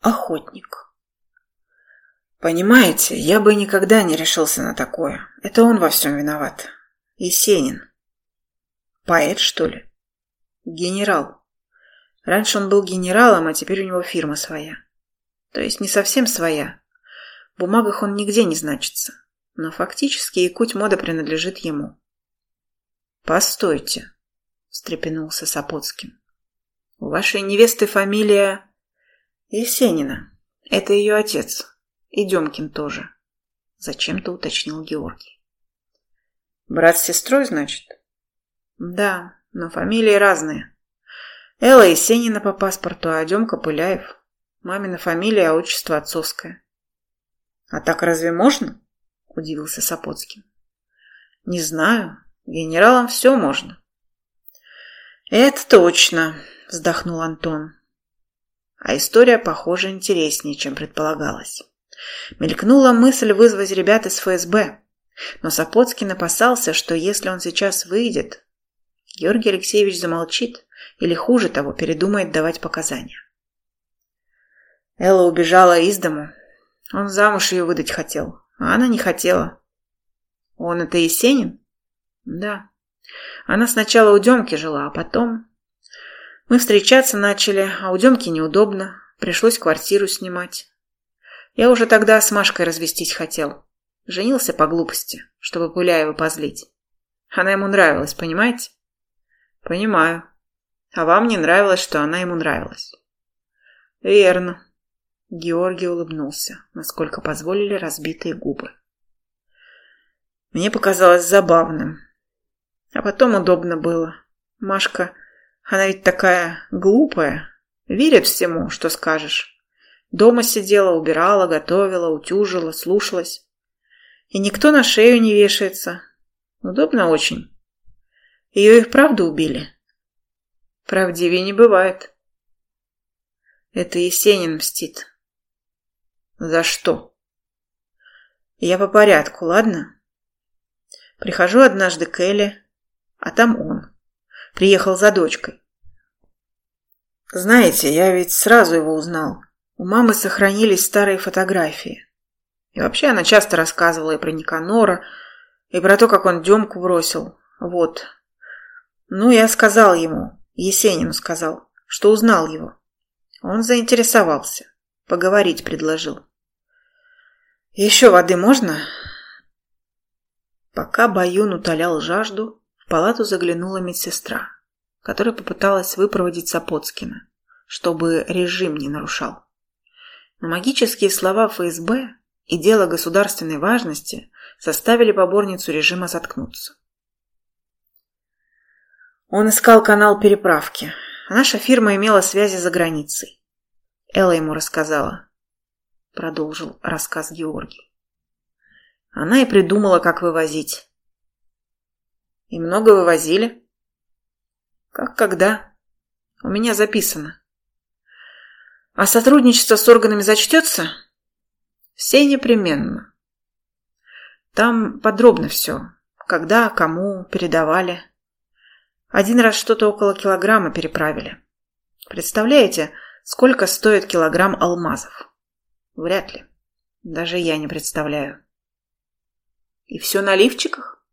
Охотник. Понимаете, я бы никогда не решился на такое. Это он во всем виноват. Есенин. Поэт, что ли? Генерал. Раньше он был генералом, а теперь у него фирма своя. То есть не совсем своя. В бумагах он нигде не значится. Но фактически Якуть мода принадлежит ему. «Постойте», — встрепенулся Сапоцкин. «У вашей невесты фамилия Есенина. Это ее отец. И Демкин тоже. Зачем-то уточнил Георгий. Брат с сестрой, значит? Да, но фамилии разные. Элла Есенина по паспорту, а Демка Пыляев. Мамина фамилия, а отчество отцовское. А так разве можно? Удивился Сапоцкий. Не знаю. Генералам все можно. Это точно, вздохнул Антон. А история, похоже, интереснее, чем предполагалось. Мелькнула мысль вызвать ребят из ФСБ, но Сапоцкин опасался, что если он сейчас выйдет, Георгий Алексеевич замолчит или, хуже того, передумает давать показания. Элла убежала из дому. Он замуж ее выдать хотел, а она не хотела. Он это Есенин? Да. Она сначала у Демки жила, а потом... Мы встречаться начали, а у Демки неудобно. Пришлось квартиру снимать. Я уже тогда с Машкой развестись хотел. Женился по глупости, чтобы Пуляева позлить. Она ему нравилась, понимаете? Понимаю. А вам не нравилось, что она ему нравилась. Верно. Георгий улыбнулся, насколько позволили разбитые губы. Мне показалось забавным. А потом удобно было. Машка, она ведь такая глупая, верит всему, что скажешь. Дома сидела, убирала, готовила, утюжила, слушалась. И никто на шею не вешается. Удобно очень. Ее их правда убили? Правдивее не бывает. Это Есенин мстит. За что? Я по порядку, ладно? Прихожу однажды к Элле, а там он. Приехал за дочкой. Знаете, я ведь сразу его узнал. У мамы сохранились старые фотографии. И вообще она часто рассказывала и про Никанора, и про то, как он Демку бросил. Вот. Ну, я сказал ему, Есенину сказал, что узнал его. Он заинтересовался. Поговорить предложил. «Еще воды можно?» Пока Баюн утолял жажду, в палату заглянула медсестра, которая попыталась выпроводить Сапоцкина, чтобы режим не нарушал. Но магические слова ФСБ и дело государственной важности заставили поборницу режима заткнуться. Он искал канал переправки. Наша фирма имела связи за границей. Элла ему рассказала. Продолжил рассказ Георгий. Она и придумала, как вывозить. И много вывозили? Как когда? У меня записано. А сотрудничество с органами зачтется? Все непременно. Там подробно все. Когда, кому передавали. Один раз что-то около килограмма переправили. Представляете, сколько стоит килограмм алмазов? Вряд ли. Даже я не представляю. И все на лифчиках?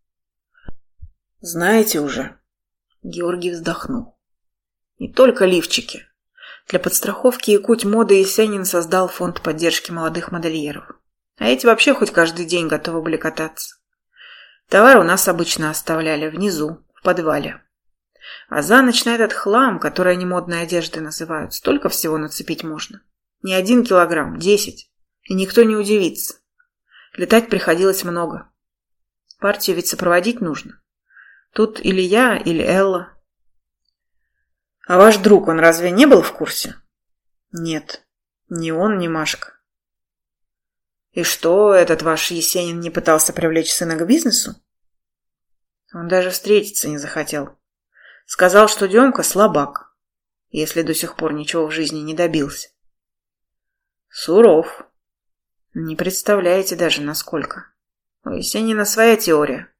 Знаете уже. Георгий вздохнул. Не только лифчики. Для подстраховки Якуть моды Есенин создал фонд поддержки молодых модельеров. А эти вообще хоть каждый день готовы были кататься. Товар у нас обычно оставляли внизу, в подвале. А за ночь на этот хлам, который они модной одеждой называют, столько всего нацепить можно. Не один килограмм, десять. И никто не удивится. Летать приходилось много. Партию ведь сопроводить нужно. Тут или я, или Элла. А ваш друг, он разве не был в курсе? Нет, ни он, ни Машка. И что, этот ваш Есенин не пытался привлечь сына к бизнесу? Он даже встретиться не захотел. Сказал, что Демка слабак, если до сих пор ничего в жизни не добился. Суров. Не представляете даже, насколько. У Есенина своя теория.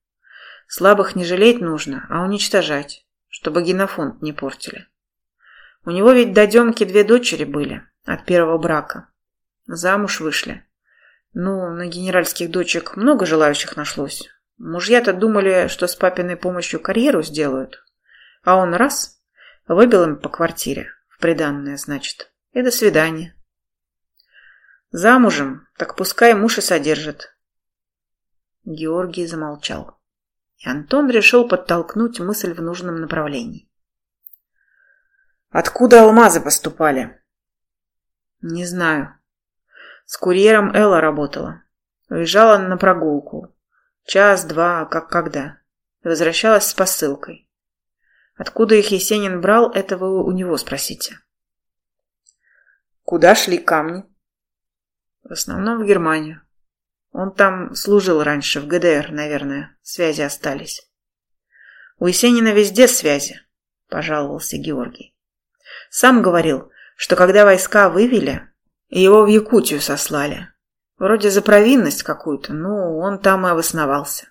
Слабых не жалеть нужно, а уничтожать, чтобы генофонд не портили. У него ведь до Демки две дочери были, От первого брака. Замуж вышли. Ну, на генеральских дочек много желающих нашлось. Мужья-то думали, что с папиной помощью карьеру сделают. А он раз, выбил им по квартире, в приданное, значит, и до свидания. Замужем, так пускай муж и содержит. Георгий замолчал. И Антон решил подтолкнуть мысль в нужном направлении. Откуда алмазы поступали? Не знаю. С курьером Элла работала. Уезжала на прогулку. Час-два, как когда. Возвращалась с посылкой. Откуда их Есенин брал, это вы у него спросите. Куда шли камни? В основном в Германию. Он там служил раньше, в ГДР, наверное. Связи остались. У Есенина везде связи, пожаловался Георгий. Сам говорил, что когда войска вывели, его в Якутию сослали. Вроде за провинность какую-то, ну, он там и обосновался.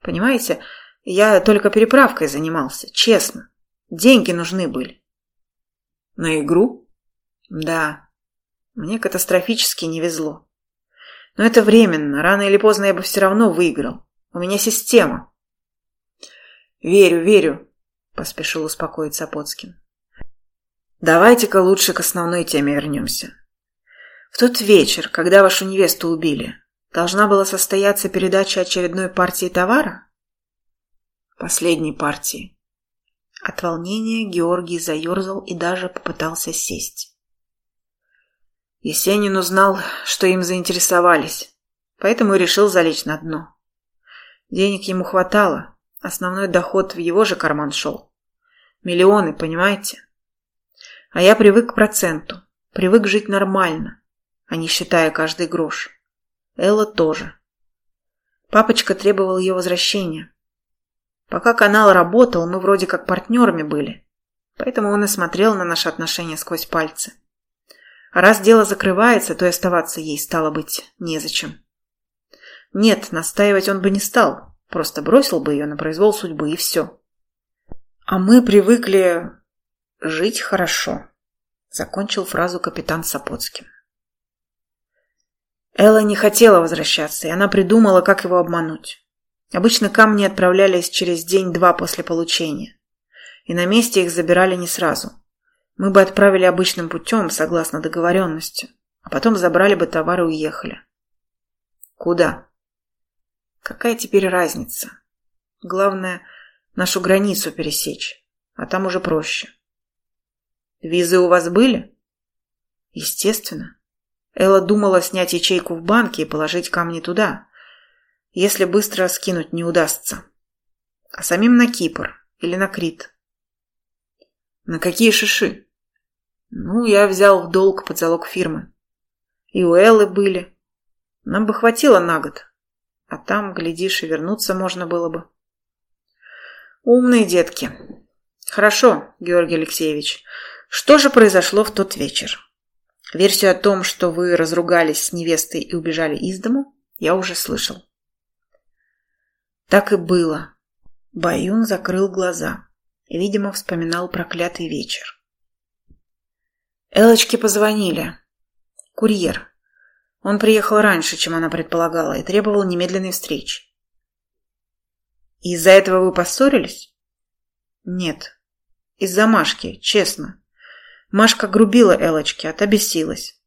Понимаете, я только переправкой занимался, честно. Деньги нужны были. На игру? Да. Мне катастрофически не везло. Но это временно, рано или поздно я бы все равно выиграл. У меня система. Верю, верю, поспешил успокоить Сапоцкин. Давайте-ка лучше к основной теме вернемся. В тот вечер, когда вашу невесту убили, должна была состояться передача очередной партии товара? Последней партии. От волнения Георгий заерзал и даже попытался сесть. Есенин узнал, что им заинтересовались, поэтому решил залечь на дно. Денег ему хватало, основной доход в его же карман шел. Миллионы, понимаете? А я привык к проценту, привык жить нормально, а не считая каждый грош. Элла тоже. Папочка требовал ее возвращения. Пока канал работал, мы вроде как партнерами были, поэтому он и смотрел на наши отношения сквозь пальцы. А раз дело закрывается, то и оставаться ей стало быть незачем. Нет, настаивать он бы не стал, просто бросил бы ее на произвол судьбы и все. А мы привыкли Жить хорошо, закончил фразу капитан Сапоцкий. Элла не хотела возвращаться, и она придумала, как его обмануть. Обычно камни отправлялись через день-два после получения, и на месте их забирали не сразу. Мы бы отправили обычным путем, согласно договоренности, а потом забрали бы товар и уехали. Куда? Какая теперь разница? Главное, нашу границу пересечь, а там уже проще. Визы у вас были? Естественно. Элла думала снять ячейку в банке и положить камни туда, если быстро скинуть не удастся. А самим на Кипр или на Крит. На какие шиши? Ну, я взял в долг под залог фирмы. И у Эллы были. Нам бы хватило на год. А там, глядишь, и вернуться можно было бы. Умные детки. Хорошо, Георгий Алексеевич. Что же произошло в тот вечер? Версию о том, что вы разругались с невестой и убежали из дому, я уже слышал. Так и было. Баюн закрыл глаза видимо, вспоминал проклятый вечер. Элочке позвонили. Курьер. Он приехал раньше, чем она предполагала, и требовал немедленной встречи. Из-за этого вы поссорились? Нет. Из-за Машки, честно. Машка грубила Элочке, отобесилась.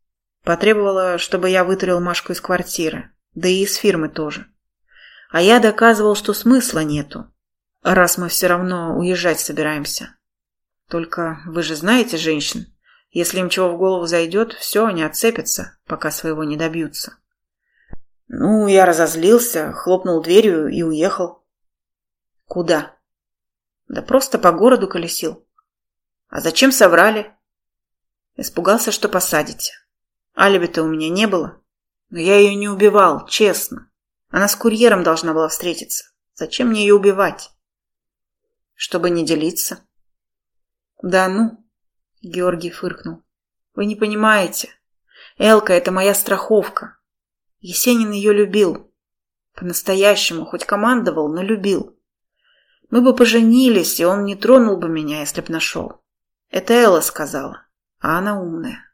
Потребовала, чтобы я вытурил Машку из квартиры, да и из фирмы тоже. А я доказывал, что смысла нету, раз мы все равно уезжать собираемся. Только вы же знаете женщин. Если им чего в голову зайдет, все, они отцепятся, пока своего не добьются. Ну, я разозлился, хлопнул дверью и уехал. Куда? Да просто по городу колесил. А зачем соврали? Испугался, что посадите. Алиби-то у меня не было. Но я ее не убивал, честно. Она с курьером должна была встретиться. Зачем мне ее убивать? Чтобы не делиться. Да ну, Георгий фыркнул. Вы не понимаете. Элка – это моя страховка. Есенин ее любил. По-настоящему, хоть командовал, но любил. Мы бы поженились, и он не тронул бы меня, если б нашел. Это Элла сказала а она умная.